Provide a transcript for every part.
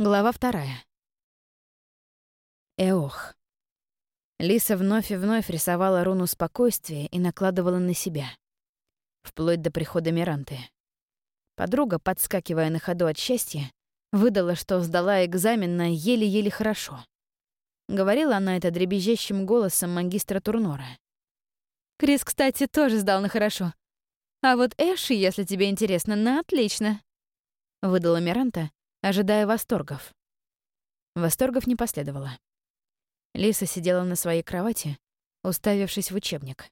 Глава вторая. Эох. Лиса вновь и вновь рисовала руну спокойствия и накладывала на себя. Вплоть до прихода Миранты. Подруга, подскакивая на ходу от счастья, выдала, что сдала экзамен на еле-еле хорошо. Говорила она это дребезжащим голосом магистра Турнора. «Крис, кстати, тоже сдал на хорошо. А вот Эши, если тебе интересно, на отлично», — выдала Миранта, ожидая восторгов. Восторгов не последовало. Лиса сидела на своей кровати, уставившись в учебник.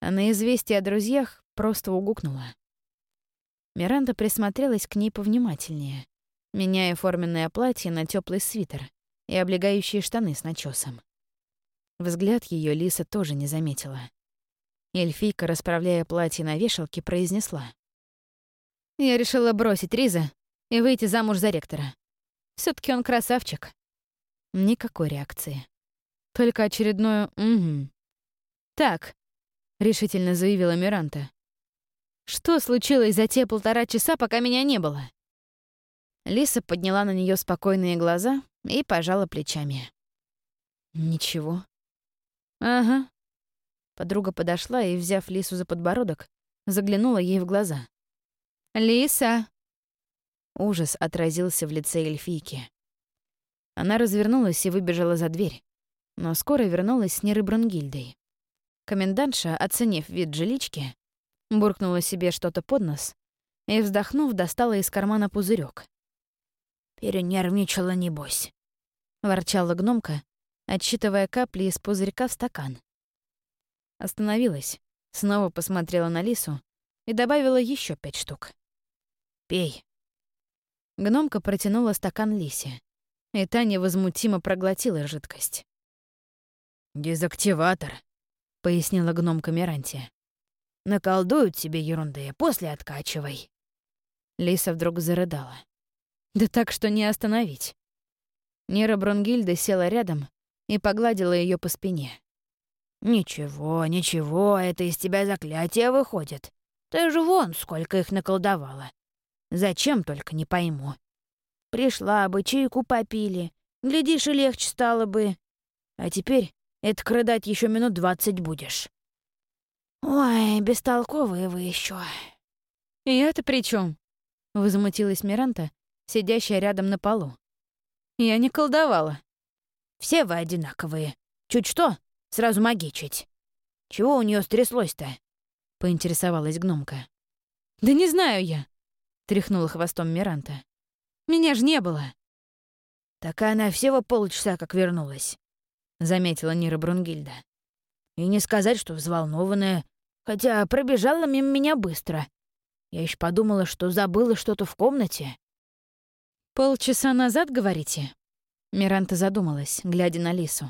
А на известие о друзьях просто угукнула. Миранда присмотрелась к ней повнимательнее, меняя форменное платье на теплый свитер и облегающие штаны с начесом. Взгляд ее Лиса тоже не заметила. Эльфийка, расправляя платье на вешалке, произнесла. «Я решила бросить Риза и выйти замуж за ректора. все таки он красавчик. Никакой реакции. Только очередное «угу». «Так», — решительно заявила Миранта. «Что случилось за те полтора часа, пока меня не было?» Лиса подняла на нее спокойные глаза и пожала плечами. «Ничего». «Ага». Подруга подошла и, взяв Лису за подбородок, заглянула ей в глаза. «Лиса!» Ужас отразился в лице эльфийки. Она развернулась и выбежала за дверь, но скоро вернулась с Неры Брунгильдой. Комендантша, оценив вид жилички, буркнула себе что-то под нос и, вздохнув, достала из кармана пузырек. «Перенервничала, небось», — ворчала гномка, отсчитывая капли из пузырька в стакан. Остановилась, снова посмотрела на Лису и добавила еще пять штук. «Пей». Гномка протянула стакан Лисе, и та невозмутимо проглотила жидкость. «Дезактиватор», — пояснила гномка Мирантия. «Наколдуют тебе ерунды, после откачивай». Лиса вдруг зарыдала. Да так, что не остановить. Нера Бронгильда села рядом и погладила ее по спине. «Ничего, ничего, это из тебя заклятие выходит. Ты же вон сколько их наколдовала. Зачем только не пойму. Пришла бы, чайку попили. Глядишь, и легче стало бы. А теперь это крыдать еще минут двадцать будешь. Ой, бестолковые вы еще. И это при чем? Возмутилась Миранта, сидящая рядом на полу. Я не колдовала. Все вы одинаковые. Чуть что, сразу магичить. Чего у нее стряслось-то? Поинтересовалась гномка. Да не знаю я. — тряхнула хвостом Миранта. «Меня же не было!» «Так она всего полчаса как вернулась», — заметила Нира Брунгильда. «И не сказать, что взволнованная, хотя пробежала мимо меня быстро. Я еще подумала, что забыла что-то в комнате». «Полчаса назад, говорите?» Миранта задумалась, глядя на Лису.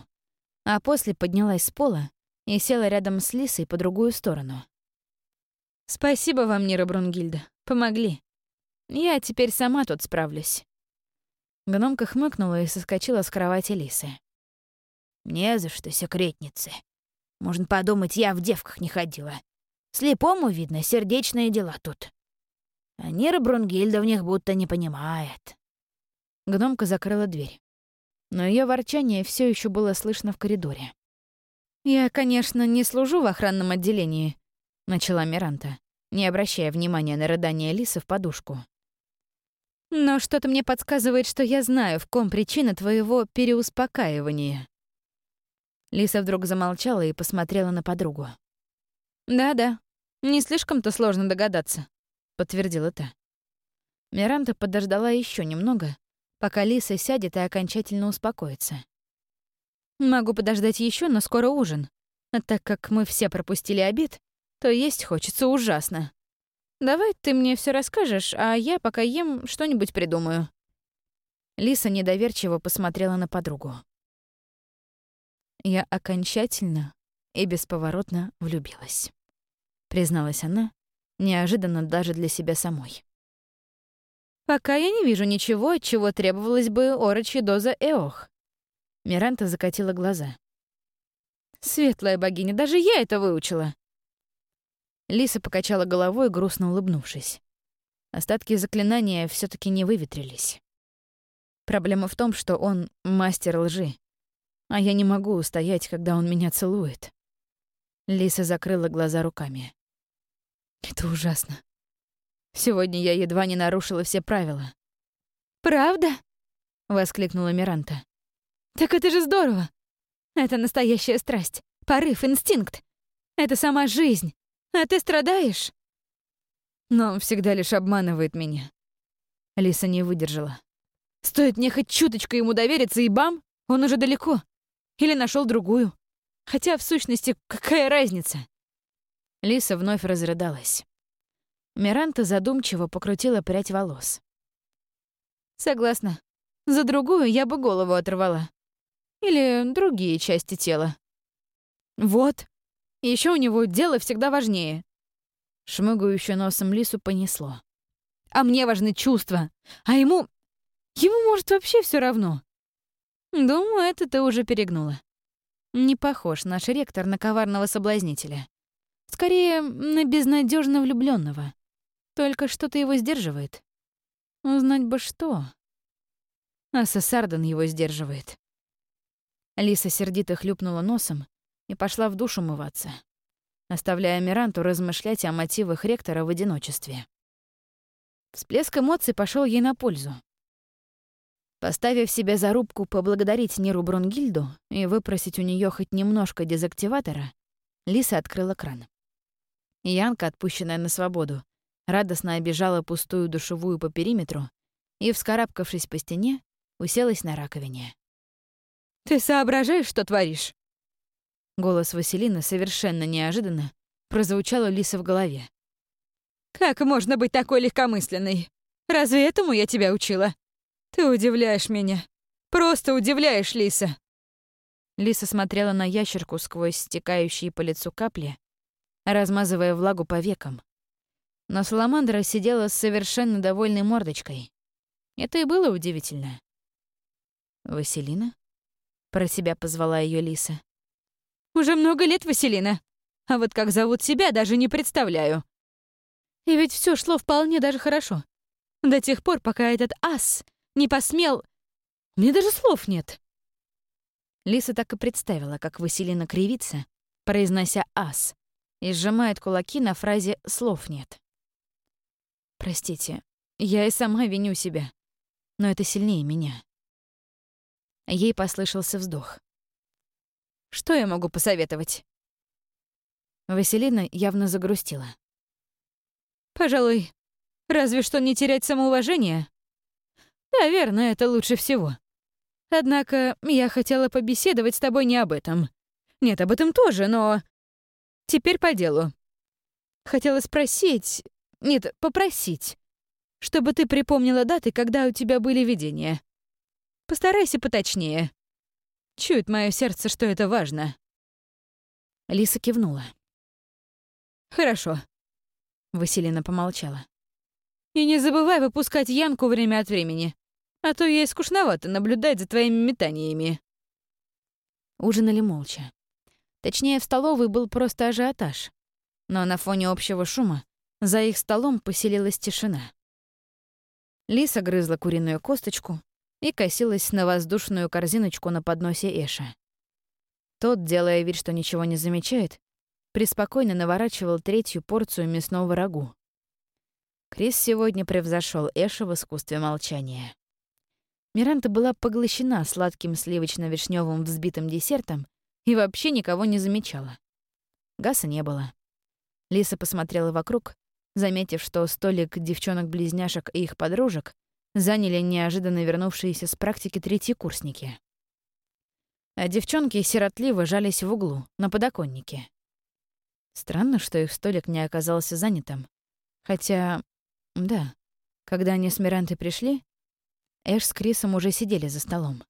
А после поднялась с пола и села рядом с Лисой по другую сторону. «Спасибо вам, Нира Брунгильда. Помогли. Я теперь сама тут справлюсь». Гномка хмыкнула и соскочила с кровати Лисы. «Не за что, секретницы. Можно подумать, я в девках не ходила. Слепому, видно, сердечные дела тут. А Нира Брунгильда в них будто не понимает». Гномка закрыла дверь. Но ее ворчание все еще было слышно в коридоре. «Я, конечно, не служу в охранном отделении», — начала Миранта, не обращая внимания на рыдание Лисы в подушку. Но что-то мне подсказывает, что я знаю, в ком причина твоего переуспокаивания. Лиса вдруг замолчала и посмотрела на подругу. «Да-да, не слишком-то сложно догадаться», — подтвердила та. Миранта подождала еще немного, пока Лиса сядет и окончательно успокоится. «Могу подождать еще, но скоро ужин. А так как мы все пропустили обед, то есть хочется ужасно». Давай ты мне все расскажешь, а я пока ем что-нибудь придумаю». Лиса недоверчиво посмотрела на подругу. «Я окончательно и бесповоротно влюбилась», — призналась она, неожиданно даже для себя самой. «Пока я не вижу ничего, от чего требовалась бы орочья доза Эох». Миранта закатила глаза. «Светлая богиня, даже я это выучила. Лиса покачала головой, грустно улыбнувшись. Остатки заклинания все таки не выветрились. Проблема в том, что он мастер лжи, а я не могу устоять, когда он меня целует. Лиса закрыла глаза руками. Это ужасно. Сегодня я едва не нарушила все правила. «Правда?» — воскликнула Миранта. «Так это же здорово! Это настоящая страсть, порыв, инстинкт. Это сама жизнь. А ты страдаешь?» Но он всегда лишь обманывает меня. Лиса не выдержала. Стоит мне хоть чуточку ему довериться, и бам, он уже далеко. Или нашел другую. Хотя, в сущности, какая разница? Лиса вновь разрыдалась. Миранта задумчиво покрутила прядь волос. «Согласна. За другую я бы голову оторвала. Или другие части тела. Вот. Еще у него дело всегда важнее. Шмыгающую носом лису понесло. А мне важны чувства. А ему... Ему, может, вообще все равно. Думаю, это ты уже перегнула. Не похож наш ректор на коварного соблазнителя. Скорее, на безнадежно влюбленного. Только что-то его сдерживает. Узнать бы что. А Сесардан его сдерживает. Лиса сердито хлюпнула носом и пошла в душ умываться, оставляя Миранту размышлять о мотивах ректора в одиночестве. Всплеск эмоций пошел ей на пользу. Поставив себе зарубку поблагодарить Ниру Брунгильду и выпросить у нее хоть немножко дезактиватора, Лиса открыла кран. Янка, отпущенная на свободу, радостно обижала пустую душевую по периметру и, вскарабкавшись по стене, уселась на раковине. «Ты соображаешь, что творишь?» Голос Василины совершенно неожиданно прозвучал у Лисы в голове. «Как можно быть такой легкомысленной? Разве этому я тебя учила? Ты удивляешь меня. Просто удивляешь, Лиса!» Лиса смотрела на ящерку сквозь стекающие по лицу капли, размазывая влагу по векам. Но Саламандра сидела с совершенно довольной мордочкой. Это и было удивительно. «Василина?» — про себя позвала ее Лиса. «Уже много лет, Василина. А вот как зовут себя, даже не представляю. И ведь все шло вполне даже хорошо. До тех пор, пока этот ас не посмел... Мне даже слов нет». Лиса так и представила, как Василина кривится, произнося «ас», и сжимает кулаки на фразе «слов нет». Простите, я и сама виню себя, но это сильнее меня. Ей послышался вздох. Что я могу посоветовать? Василина явно загрустила. Пожалуй, разве что не терять самоуважение. Да, верно, это лучше всего. Однако я хотела побеседовать с тобой не об этом. Нет, об этом тоже, но... Теперь по делу. Хотела спросить... Нет, попросить. Чтобы ты припомнила даты, когда у тебя были видения. Постарайся поточнее. Чует мое сердце, что это важно. Лиса кивнула. Хорошо. Василина помолчала. И не забывай выпускать Янку время от времени, а то ей скучновато наблюдать за твоими метаниями. Ужинали молча. Точнее, в столовой был просто ажиотаж. Но на фоне общего шума за их столом поселилась тишина. Лиса грызла куриную косточку и косилась на воздушную корзиночку на подносе Эша. Тот, делая вид, что ничего не замечает, преспокойно наворачивал третью порцию мясного рагу. Крис сегодня превзошел Эша в искусстве молчания. Миранта была поглощена сладким сливочно-вишневым взбитым десертом и вообще никого не замечала. Гаса не было. Лиса посмотрела вокруг, заметив, что столик девчонок-близняшек и их подружек заняли неожиданно вернувшиеся с практики третьекурсники. А девчонки сиротливо жались в углу, на подоконнике. Странно, что их столик не оказался занятым. Хотя, да, когда они с Мирантой пришли, Эш с Крисом уже сидели за столом.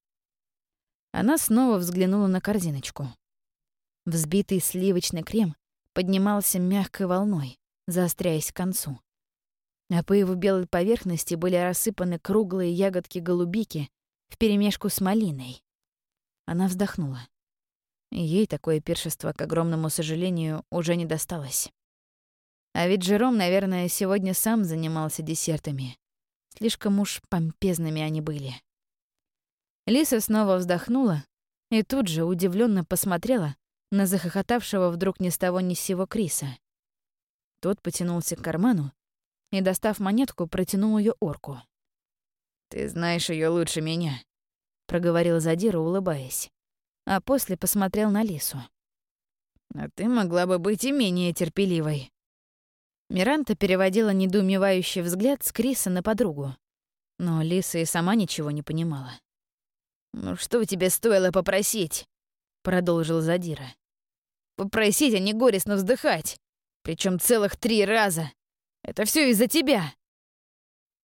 Она снова взглянула на корзиночку. Взбитый сливочный крем поднимался мягкой волной, заостряясь к концу. А по его белой поверхности были рассыпаны круглые ягодки голубики вперемешку с малиной. Она вздохнула. Ей такое пиршество, к огромному сожалению, уже не досталось. А ведь Жером, наверное, сегодня сам занимался десертами. Слишком уж помпезными они были. Лиса снова вздохнула и тут же удивленно посмотрела на захохотавшего вдруг ни с того ни с сего Криса. Тот потянулся к карману и, достав монетку, протянул ее орку. «Ты знаешь ее лучше меня», — проговорил Задира, улыбаясь, а после посмотрел на Лису. «А ты могла бы быть и менее терпеливой». Миранта переводила недоумевающий взгляд с Криса на подругу, но Лиса и сама ничего не понимала. «Ну что тебе стоило попросить?» — продолжил Задира. «Попросить, а не горестно вздыхать. Причем целых три раза. Это все из-за тебя!»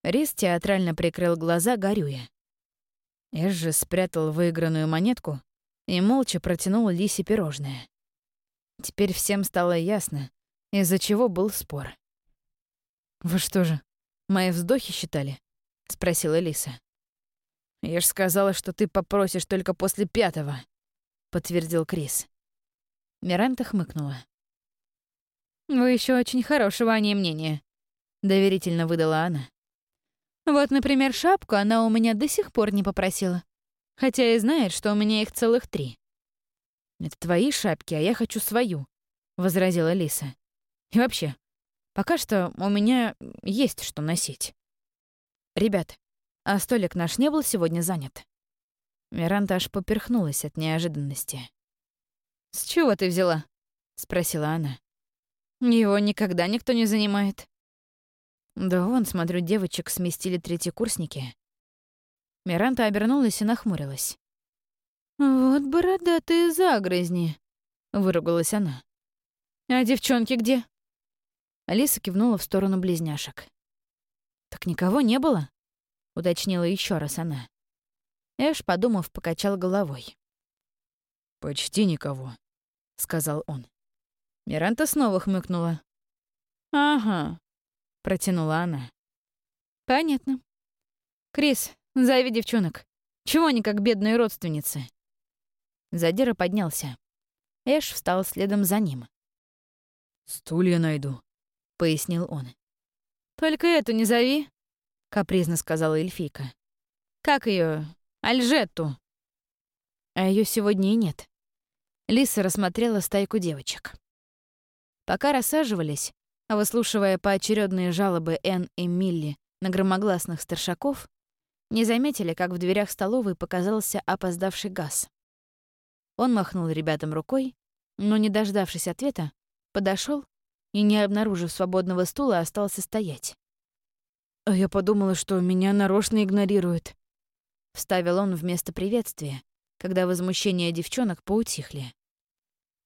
Рис театрально прикрыл глаза, горюя. Эш же спрятал выигранную монетку и молча протянул Лисе пирожное. Теперь всем стало ясно, из-за чего был спор. «Вы что же, мои вздохи считали?» — спросила Лиса. «Я ж сказала, что ты попросишь только после пятого», — подтвердил Крис. Миранта хмыкнула. «Вы еще очень хорошего о ней мнения», — доверительно выдала она. «Вот, например, шапку она у меня до сих пор не попросила, хотя и знает, что у меня их целых три». «Это твои шапки, а я хочу свою», — возразила Лиса. «И вообще, пока что у меня есть что носить». «Ребят, а столик наш не был сегодня занят?» Миранта аж поперхнулась от неожиданности. «С чего ты взяла?» — спросила она. «Его никогда никто не занимает». «Да вон, смотрю, девочек сместили третьекурсники». Миранта обернулась и нахмурилась. «Вот бородатые загрызни», — выругалась она. «А девчонки где?» Алиса кивнула в сторону близняшек. «Так никого не было?» — уточнила еще раз она. Эш, подумав, покачал головой. «Почти никого», — сказал он. Миранта снова хмыкнула. «Ага», — протянула она. «Понятно. Крис, зови девчонок. Чего они как бедные родственницы?» Задира поднялся. Эш встал следом за ним. «Стулья найду», — пояснил он. «Только эту не зови», капризно сказала эльфийка. Как ее? Альжетту. А ее сегодня и нет. Лиса рассмотрела стайку девочек. Пока рассаживались, а выслушивая поочередные жалобы Энн и Милли на громогласных старшаков, не заметили, как в дверях столовой показался опоздавший газ. Он махнул ребятам рукой, но, не дождавшись ответа, подошел и, не обнаружив свободного стула, остался стоять. А я подумала, что меня нарочно игнорируют. Вставил он вместо приветствия, когда возмущения девчонок поутихли.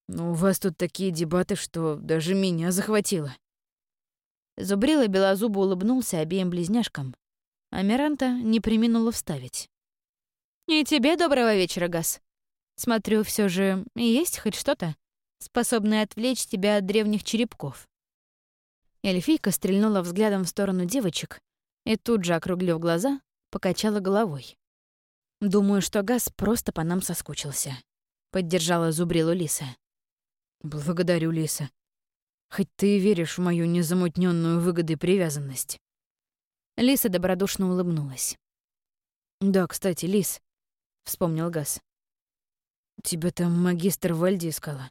«Ну, у вас тут такие дебаты, что даже меня захватило». Зубрила белозубо улыбнулся обеим близняшкам, а Миранта не приминула вставить. «И тебе доброго вечера, Газ. Смотрю, все же есть хоть что-то, способное отвлечь тебя от древних черепков». Эльфийка стрельнула взглядом в сторону девочек и тут же, округлив глаза, покачала головой. «Думаю, что Газ просто по нам соскучился», — поддержала зубрилу Лиса. «Благодарю, Лиса. Хоть ты и веришь в мою незамутненную выгодой привязанность». Лиса добродушно улыбнулась. «Да, кстати, Лис», — вспомнил Газ. «Тебя там магистр Вальди искала.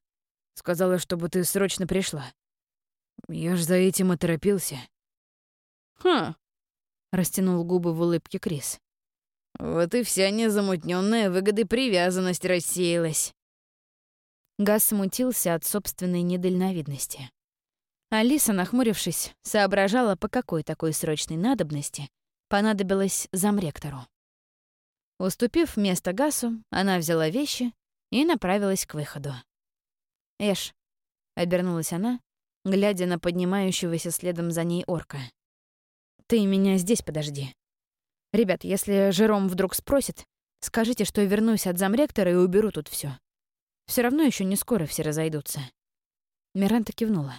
Сказала, чтобы ты срочно пришла. Я ж за этим и торопился». «Хм, растянул губы в улыбке Крис. Вот и вся незамутненная выгоды привязанность рассеялась. Газ смутился от собственной недальновидности. Алиса, нахмурившись, соображала, по какой такой срочной надобности понадобилось замректору. Уступив место Гасу, она взяла вещи и направилась к выходу. «Эш», — обернулась она, глядя на поднимающегося следом за ней орка. Ты меня здесь подожди. Ребят, если Жером вдруг спросит, скажите, что вернусь от замректора и уберу тут все. Все равно еще не скоро все разойдутся. Миранта кивнула.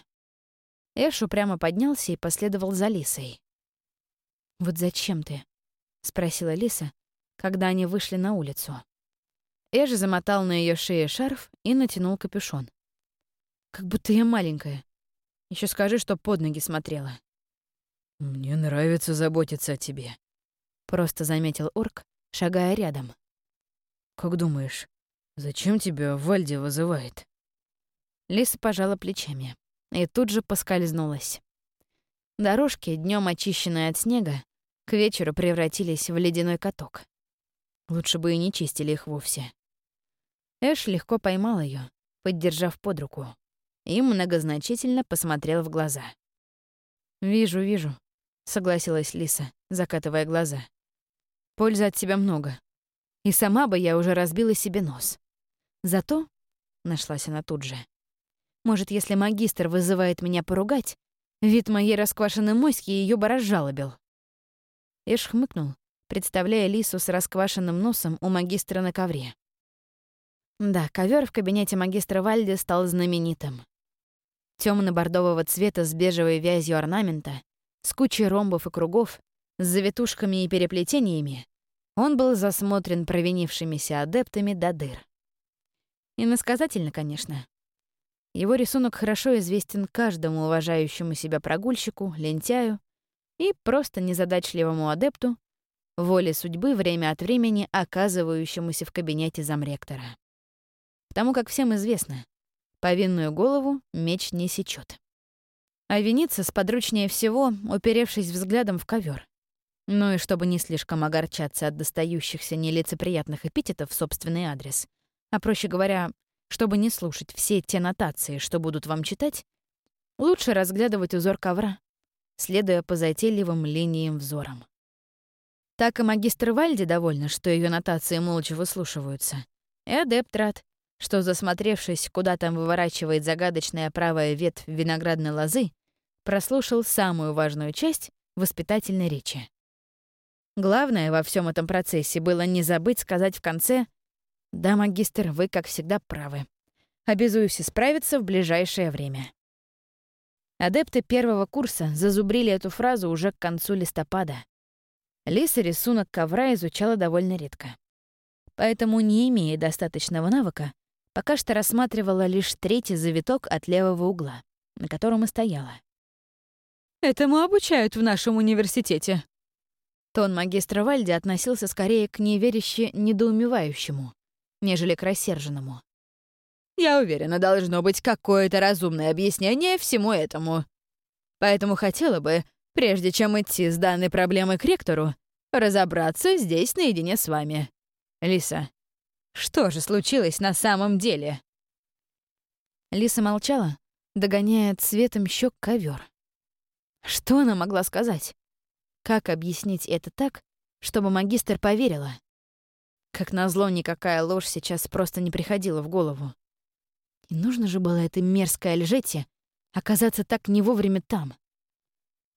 Эш прямо поднялся и последовал за Лисой. «Вот зачем ты?» — спросила Лиса, когда они вышли на улицу. Эш замотал на ее шее шарф и натянул капюшон. «Как будто я маленькая. Еще скажи, что под ноги смотрела». «Мне нравится заботиться о тебе», — просто заметил орк, шагая рядом. Как думаешь, зачем тебя Вальди вызывает?» Лиса пожала плечами и тут же поскользнулась. Дорожки, днем очищенные от снега, к вечеру превратились в ледяной каток. Лучше бы и не чистили их вовсе. Эш легко поймал ее, поддержав под руку, и многозначительно посмотрел в глаза. «Вижу, вижу», — согласилась Лиса, закатывая глаза. «Пользы от тебя много. И сама бы я уже разбила себе нос. Зато...» — нашлась она тут же. «Может, если магистр вызывает меня поругать, вид моей расквашенной моськи ее бы разжалобил». Эш хмыкнул, представляя Лису с расквашенным носом у магистра на ковре. Да, ковер в кабинете магистра Вальди стал знаменитым. темно бордового цвета с бежевой вязью орнамента, с кучей ромбов и кругов, с завитушками и переплетениями, он был засмотрен провинившимися адептами до дыр. Иносказательно, конечно. Его рисунок хорошо известен каждому уважающему себя прогульщику, лентяю и просто незадачливому адепту, воле судьбы время от времени оказывающемуся в кабинете замректора. Потому как всем известно, повинную голову меч не сечет. А виниться сподручнее всего, уперевшись взглядом в ковер. Ну и чтобы не слишком огорчаться от достающихся нелицеприятных эпитетов в собственный адрес, а проще говоря, чтобы не слушать все те нотации, что будут вам читать, лучше разглядывать узор ковра, следуя по затейливым линиям взором. Так и магистр Вальди довольна, что ее нотации молча выслушиваются. И адепт рад, что, засмотревшись, куда там выворачивает загадочная правая ветвь виноградной лозы, прослушал самую важную часть воспитательной речи. Главное во всем этом процессе было не забыть сказать в конце «Да, магистр, вы, как всегда, правы. Обязуюсь исправиться в ближайшее время». Адепты первого курса зазубрили эту фразу уже к концу листопада. Лиса рисунок ковра изучала довольно редко. Поэтому, не имея достаточного навыка, пока что рассматривала лишь третий завиток от левого угла, на котором и стояла. «Этому обучают в нашем университете», Тон магистра Вальди относился скорее к неверяще недоумевающему, нежели к рассерженному. «Я уверена, должно быть какое-то разумное объяснение всему этому. Поэтому хотела бы, прежде чем идти с данной проблемой к ректору, разобраться здесь наедине с вами. Лиса, что же случилось на самом деле?» Лиса молчала, догоняя цветом щек ковер. Что она могла сказать? Как объяснить это так, чтобы магистр поверила? Как назло, никакая ложь сейчас просто не приходила в голову. И нужно же было этой мерзкой Альжете оказаться так не вовремя там.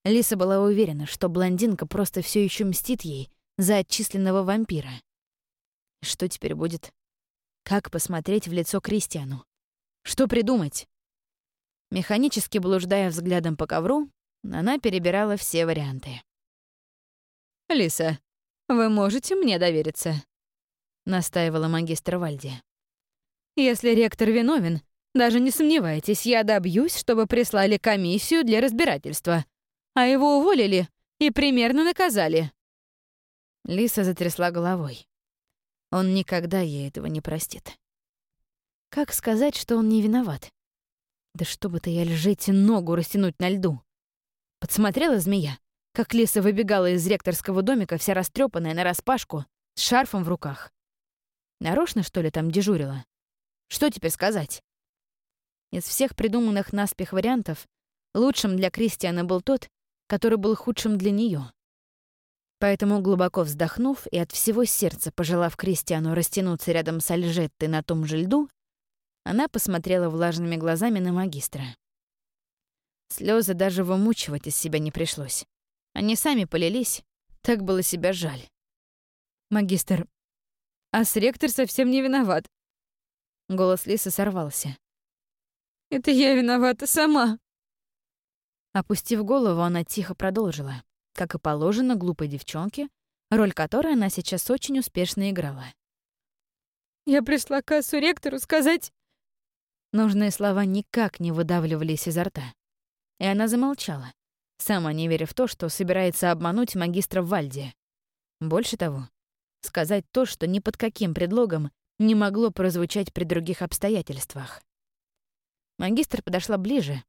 Лиса была уверена, что блондинка просто все еще мстит ей за отчисленного вампира. Что теперь будет? Как посмотреть в лицо Кристиану? Что придумать? Механически блуждая взглядом по ковру, она перебирала все варианты. «Лиса, вы можете мне довериться?» — настаивала магистр Вальди. «Если ректор виновен, даже не сомневайтесь, я добьюсь, чтобы прислали комиссию для разбирательства, а его уволили и примерно наказали». Лиса затрясла головой. Он никогда ей этого не простит. Как сказать, что он не виноват? Да чтобы ты я лжете ногу растянуть на льду. Подсмотрела змея? как Лиса выбегала из ректорского домика вся растрепанная нараспашку, с шарфом в руках. Нарочно, что ли, там дежурила? Что теперь сказать? Из всех придуманных наспех вариантов лучшим для Кристиана был тот, который был худшим для нее. Поэтому, глубоко вздохнув и от всего сердца пожелав Кристиану растянуться рядом с Альжеттой на том же льду, она посмотрела влажными глазами на магистра. Слезы даже вымучивать из себя не пришлось. Они сами полились. Так было себя жаль. Магистр. А с ректор совсем не виноват. Голос Лисы сорвался. Это я виновата сама. Опустив голову, она тихо продолжила, как и положено глупой девчонке, роль которой она сейчас очень успешно играла. Я пришла к кассу ректору сказать... Нужные слова никак не выдавливались изо рта. И она замолчала, сама не веря в то, что собирается обмануть магистра Вальди. Больше того, сказать то, что ни под каким предлогом не могло прозвучать при других обстоятельствах. Магистр подошла ближе,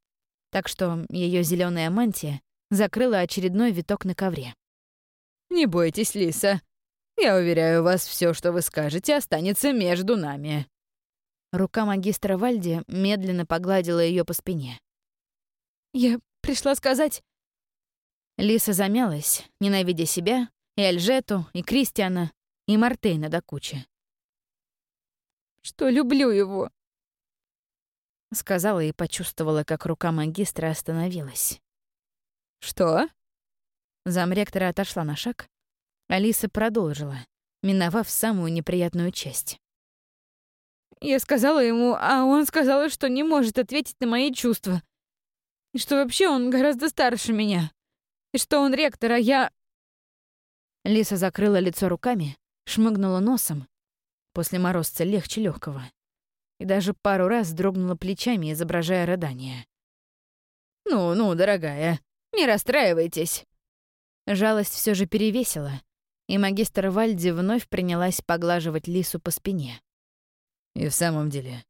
так что ее зеленая мантия закрыла очередной виток на ковре. «Не бойтесь, Лиса. Я уверяю вас, все, что вы скажете, останется между нами». Рука магистра Вальди медленно погладила ее по спине. «Я пришла сказать...» Лиса замялась, ненавидя себя, и Альжету, и Кристиана, и Мартейна до кучи. «Что люблю его», — сказала и почувствовала, как рука магистра остановилась. «Что?» Замректора отошла на шаг. Алиса продолжила, миновав самую неприятную часть. Я сказала ему, а он сказал, что не может ответить на мои чувства. И что вообще он гораздо старше меня. И что он ректор, а я... Лиса закрыла лицо руками, шмыгнула носом. После морозца легче легкого. И даже пару раз дрогнула плечами, изображая рыдание. «Ну-ну, дорогая, не расстраивайтесь». Жалость все же перевесила, и магистр Вальди вновь принялась поглаживать Лису по спине. «И в самом деле,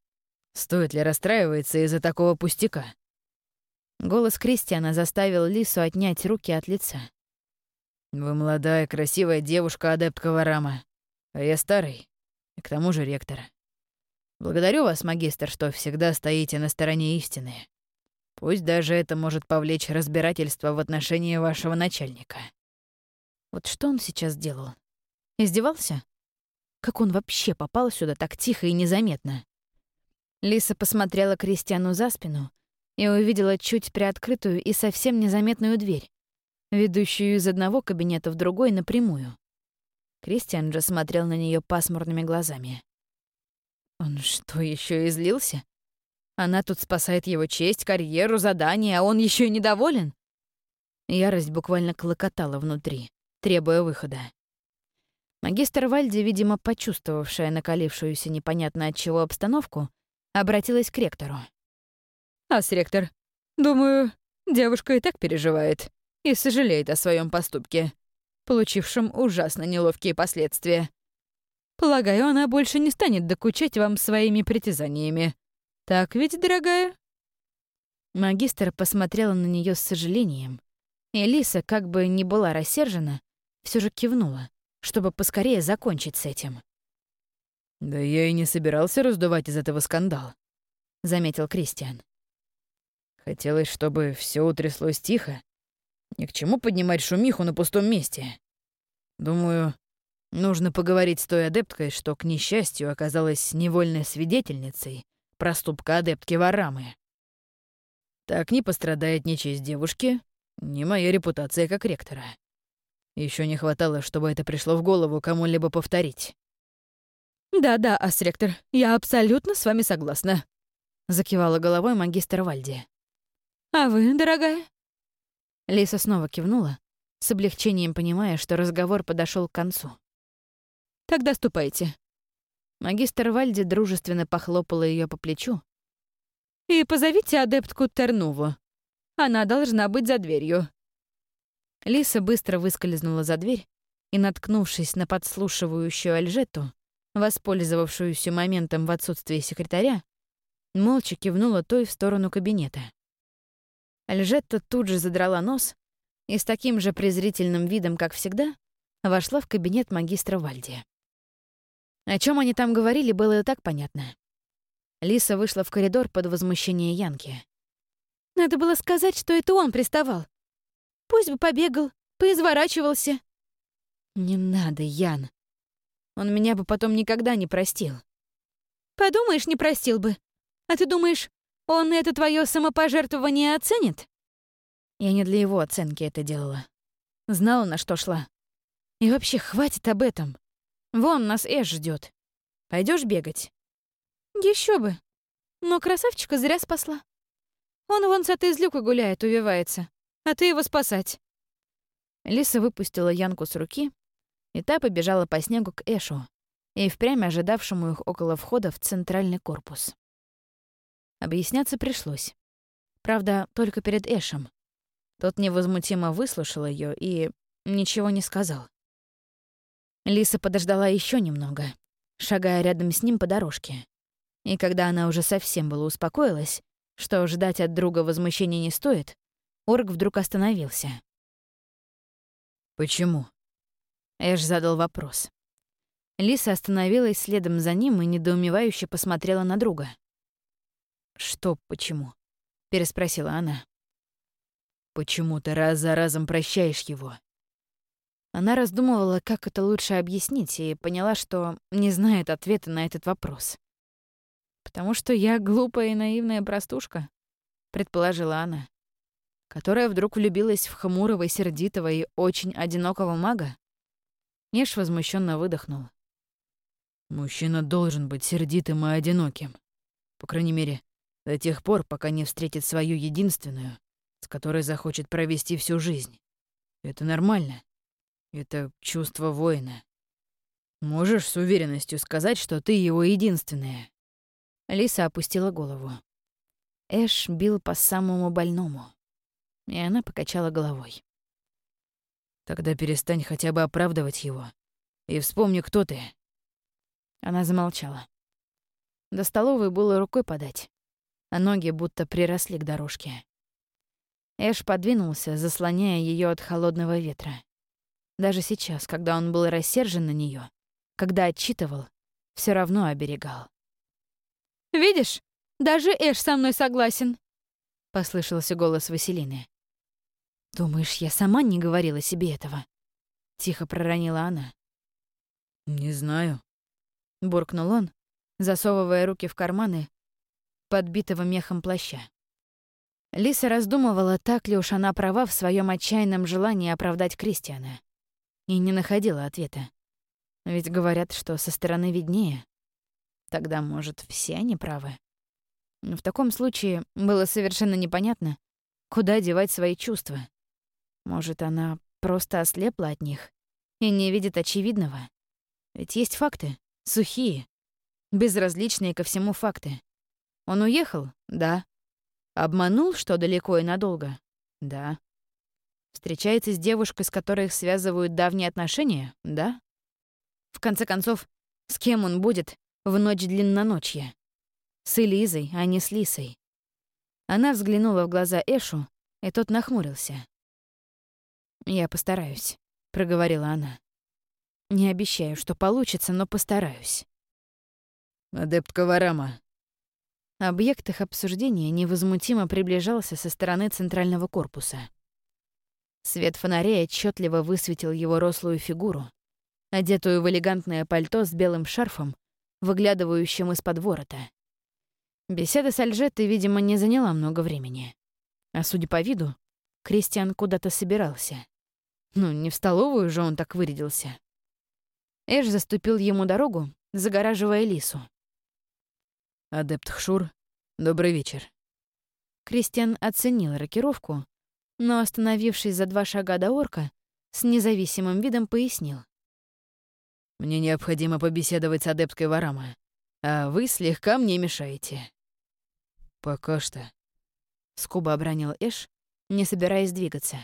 стоит ли расстраиваться из-за такого пустяка?» Голос Кристиана заставил Лису отнять руки от лица. «Вы молодая, красивая девушка, адептка Варама, а я старый, и к тому же ректор. Благодарю вас, магистр, что всегда стоите на стороне истины. Пусть даже это может повлечь разбирательство в отношении вашего начальника». Вот что он сейчас делал? Издевался? Как он вообще попал сюда так тихо и незаметно? Лиса посмотрела Кристиану за спину и увидела чуть приоткрытую и совсем незаметную дверь, ведущую из одного кабинета в другой напрямую. Кристиан же смотрел на нее пасмурными глазами. Он что, еще и злился? Она тут спасает его честь, карьеру, задание, а он еще и недоволен? Ярость буквально клокотала внутри, требуя выхода. Магистр Вальди, видимо, почувствовавшая накалившуюся непонятно от чего обстановку, обратилась к ректору. «Ас, ректор, думаю, девушка и так переживает и сожалеет о своем поступке, получившем ужасно неловкие последствия. Полагаю, она больше не станет докучать вам своими притязаниями. Так ведь, дорогая?» Магистр посмотрела на нее с сожалением, и Лиса, как бы не была рассержена, все же кивнула чтобы поскорее закончить с этим. «Да я и не собирался раздувать из этого скандал», — заметил Кристиан. «Хотелось, чтобы все утряслось тихо. Ни к чему поднимать шумиху на пустом месте. Думаю, нужно поговорить с той адепткой, что, к несчастью, оказалась невольной свидетельницей проступка адептки Варамы. Так не пострадает ни честь девушки, ни моя репутация как ректора. Еще не хватало, чтобы это пришло в голову кому-либо повторить. «Да-да, Асректор, я абсолютно с вами согласна», — закивала головой магистр Вальди. «А вы, дорогая?» Лиса снова кивнула, с облегчением понимая, что разговор подошел к концу. «Тогда ступайте». Магистр Вальди дружественно похлопала ее по плечу. «И позовите адептку Тернуву. Она должна быть за дверью. Лиса быстро выскользнула за дверь и, наткнувшись на подслушивающую Альжету, воспользовавшуюся моментом в отсутствии секретаря, молча кивнула той в сторону кабинета. Альжетта тут же задрала нос и с таким же презрительным видом, как всегда, вошла в кабинет магистра Вальди. О чем они там говорили, было и так понятно. Лиса вышла в коридор под возмущение Янки. «Надо было сказать, что это он приставал. Пусть бы побегал, поизворачивался. Не надо, Ян. Он меня бы потом никогда не простил. Подумаешь, не простил бы. А ты думаешь, он это твое самопожертвование оценит? Я не для его оценки это делала. Знала, на что шла. И вообще, хватит об этом. Вон нас Эш ждет. Пойдешь бегать? Еще бы. Но красавчика зря спасла. Он вон с этой злюкой гуляет, увивается а ты его спасать». Лиса выпустила Янку с руки, и та побежала по снегу к Эшу и впрямь ожидавшему их около входа в центральный корпус. Объясняться пришлось. Правда, только перед Эшем. Тот невозмутимо выслушал ее и ничего не сказал. Лиса подождала еще немного, шагая рядом с ним по дорожке. И когда она уже совсем была успокоилась, что ждать от друга возмущения не стоит, Орг вдруг остановился. «Почему?» Эш задал вопрос. Лиса остановилась следом за ним и недоумевающе посмотрела на друга. «Что почему?» — переспросила она. «Почему ты раз за разом прощаешь его?» Она раздумывала, как это лучше объяснить, и поняла, что не знает ответа на этот вопрос. «Потому что я глупая и наивная простушка», — предположила она, которая вдруг влюбилась в хмурого, сердитого и очень одинокого мага. Неш возмущенно выдохнул. «Мужчина должен быть сердитым и одиноким. По крайней мере, до тех пор, пока не встретит свою единственную, с которой захочет провести всю жизнь. Это нормально. Это чувство воина. Можешь с уверенностью сказать, что ты его единственная?» Лиса опустила голову. Эш бил по самому больному. И она покачала головой. «Тогда перестань хотя бы оправдывать его. И вспомни, кто ты». Она замолчала. До столовой было рукой подать, а ноги будто приросли к дорожке. Эш подвинулся, заслоняя ее от холодного ветра. Даже сейчас, когда он был рассержен на нее, когда отчитывал, все равно оберегал. «Видишь, даже Эш со мной согласен», — послышался голос Василины. «Думаешь, я сама не говорила себе этого?» — тихо проронила она. «Не знаю», — буркнул он, засовывая руки в карманы подбитого мехом плаща. Лиса раздумывала, так ли уж она права в своем отчаянном желании оправдать Кристиана и не находила ответа. Ведь говорят, что со стороны виднее. Тогда, может, все они правы. Но в таком случае было совершенно непонятно, куда девать свои чувства. Может, она просто ослепла от них и не видит очевидного. Ведь есть факты, сухие, безразличные ко всему факты. Он уехал? Да. Обманул, что далеко и надолго? Да. Встречается с девушкой, с которой их связывают давние отношения? Да. В конце концов, с кем он будет в ночь длинноночья? С Элизой, а не с Лисой. Она взглянула в глаза Эшу, и тот нахмурился. «Я постараюсь», — проговорила она. «Не обещаю, что получится, но постараюсь». «Адепт Каварама». Объект их обсуждения невозмутимо приближался со стороны центрального корпуса. Свет фонарей отчетливо высветил его рослую фигуру, одетую в элегантное пальто с белым шарфом, выглядывающим из-под ворота. Беседа с Альжетой, видимо, не заняла много времени. А судя по виду, Кристиан куда-то собирался. Ну, не в столовую же он так вырядился. Эш заступил ему дорогу, загораживая Лису. «Адепт Хшур, добрый вечер». Кристиан оценил рокировку но, остановившись за два шага до орка, с независимым видом пояснил. «Мне необходимо побеседовать с адепткой Варама, а вы слегка мне мешаете». «Пока что», — скупо обронил Эш, не собираясь двигаться.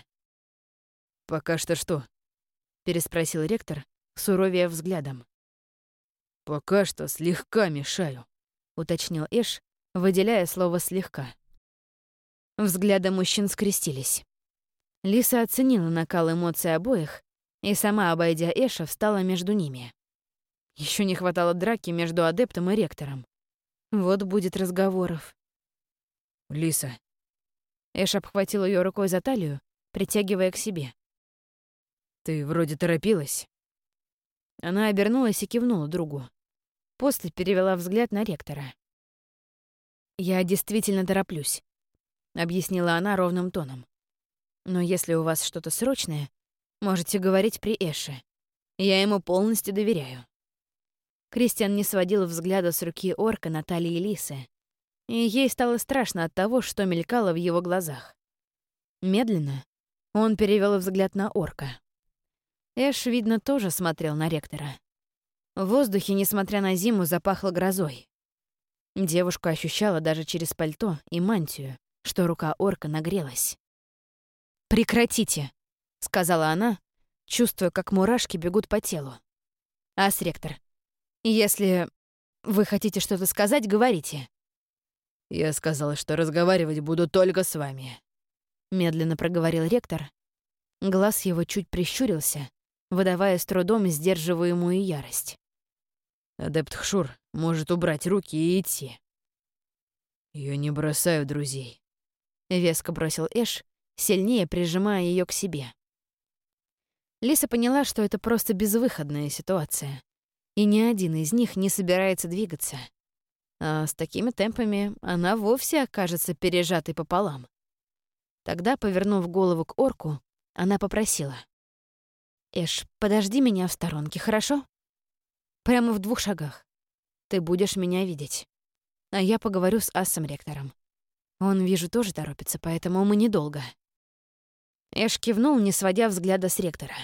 «Пока что что?» — переспросил ректор, суровее взглядом. «Пока что слегка мешаю», — уточнил Эш, выделяя слово «слегка». Взгляды мужчин скрестились. Лиса оценила накал эмоций обоих и сама, обойдя Эша, встала между ними. Еще не хватало драки между адептом и ректором. Вот будет разговоров. «Лиса». Эш обхватил ее рукой за талию, притягивая к себе. «Ты вроде торопилась». Она обернулась и кивнула другу. После перевела взгляд на ректора. «Я действительно тороплюсь объяснила она ровным тоном. Но если у вас что-то срочное, можете говорить при Эше. Я ему полностью доверяю. Кристиан не сводил взгляда с руки орка на талии Лисы, и ей стало страшно от того, что мелькало в его глазах. Медленно он перевел взгляд на орка. Эш, видно, тоже смотрел на ректора. В воздухе, несмотря на зиму, запахло грозой. Девушка ощущала даже через пальто и мантию, что рука орка нагрелась. «Прекратите!» — сказала она, чувствуя, как мурашки бегут по телу. Ас-ректор, если вы хотите что-то сказать, говорите. Я сказала, что разговаривать буду только с вами. Медленно проговорил ректор. Глаз его чуть прищурился, выдавая с трудом сдерживаемую ярость. Адепт Хшур может убрать руки и идти. Ее не бросаю друзей. Веско бросил Эш, сильнее прижимая ее к себе. Лиса поняла, что это просто безвыходная ситуация, и ни один из них не собирается двигаться. А с такими темпами она вовсе окажется пережатой пополам. Тогда, повернув голову к орку, она попросила. «Эш, подожди меня в сторонке, хорошо? Прямо в двух шагах. Ты будешь меня видеть. А я поговорю с ассом-ректором. Он, вижу, тоже торопится, поэтому мы недолго». Эш кивнул, не сводя взгляда с ректора.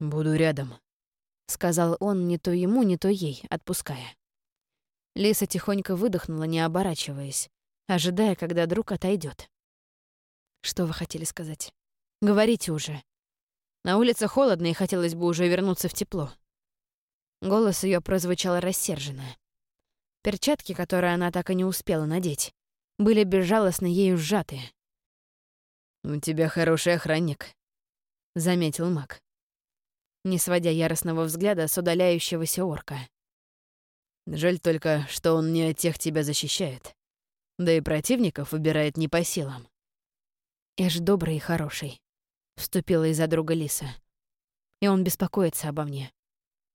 «Буду рядом», — сказал он не то ему, не то ей, отпуская. Лиса тихонько выдохнула, не оборачиваясь, ожидая, когда друг отойдет. «Что вы хотели сказать? Говорите уже. На улице холодно, и хотелось бы уже вернуться в тепло». Голос ее прозвучал рассерженно. Перчатки, которые она так и не успела надеть, были безжалостно ею сжаты. «У тебя хороший охранник», — заметил маг, не сводя яростного взгляда с удаляющегося орка. Жаль только, что он не от тех тебя защищает. Да и противников выбирает не по силам. Эш добрый и хороший. Вступила из-за друга Лиса. И он беспокоится обо мне.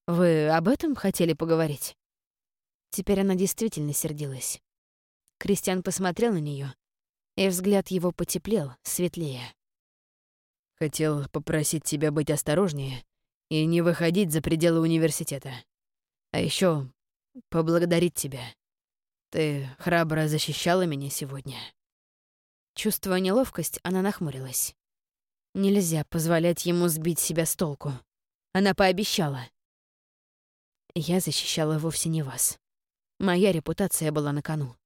Вы об этом хотели поговорить? Теперь она действительно сердилась. Кристиан посмотрел на нее, и взгляд его потеплел, светлее. Хотел попросить тебя быть осторожнее и не выходить за пределы университета. А еще поблагодарить тебя. Ты храбро защищала меня сегодня». Чувствуя неловкость, она нахмурилась. Нельзя позволять ему сбить себя с толку. Она пообещала. Я защищала вовсе не вас. Моя репутация была на кону.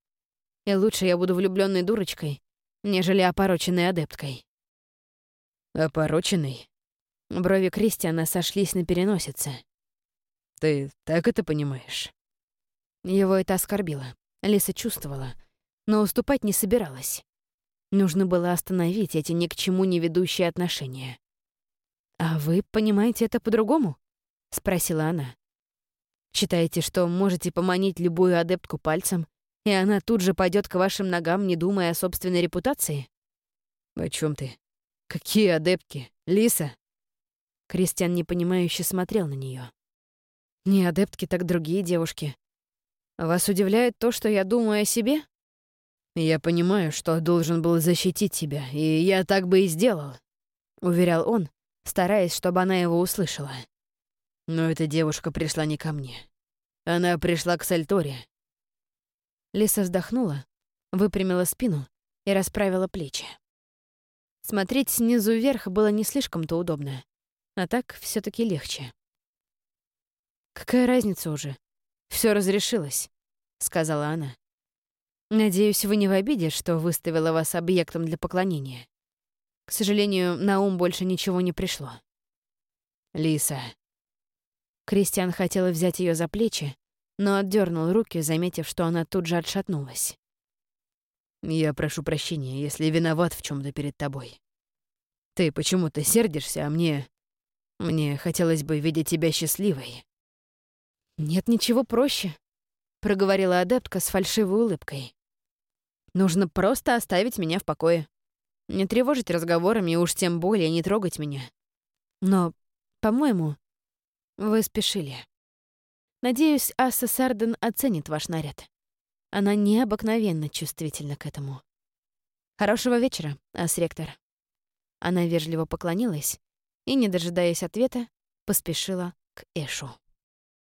И лучше я буду влюбленной дурочкой, нежели опороченной адепткой. Опороченной? Брови Кристиана сошлись на переносице. Ты так это понимаешь? Его это оскорбило. Лиса чувствовала, но уступать не собиралась. Нужно было остановить эти ни к чему не ведущие отношения. «А вы понимаете это по-другому?» — спросила она. «Считаете, что можете поманить любую адептку пальцем, и она тут же пойдет к вашим ногам, не думая о собственной репутации?» «О чем ты? Какие адептки? Лиса?» Кристиан непонимающе смотрел на нее. «Не адептки, так другие девушки. Вас удивляет то, что я думаю о себе? Я понимаю, что должен был защитить тебя, и я так бы и сделал, уверял он, стараясь, чтобы она его услышала. Но эта девушка пришла не ко мне. Она пришла к Сальторе. Лиса вздохнула, выпрямила спину и расправила плечи. Смотреть снизу вверх было не слишком-то удобно, а так все таки легче. Какая разница уже? Все разрешилось», — сказала она. «Надеюсь, вы не в обиде, что выставила вас объектом для поклонения. К сожалению, на ум больше ничего не пришло». «Лиса». Кристиан хотел взять ее за плечи, но отдернул руки, заметив, что она тут же отшатнулась. «Я прошу прощения, если виноват в чем то перед тобой. Ты почему-то сердишься, а мне... Мне хотелось бы видеть тебя счастливой». «Нет ничего проще», — проговорила адептка с фальшивой улыбкой. «Нужно просто оставить меня в покое. Не тревожить разговорами и уж тем более не трогать меня. Но, по-моему, вы спешили. Надеюсь, Асса Сарден оценит ваш наряд. Она необыкновенно чувствительна к этому. Хорошего вечера, Ас-ректор». Она вежливо поклонилась и, не дожидаясь ответа, поспешила к Эшу.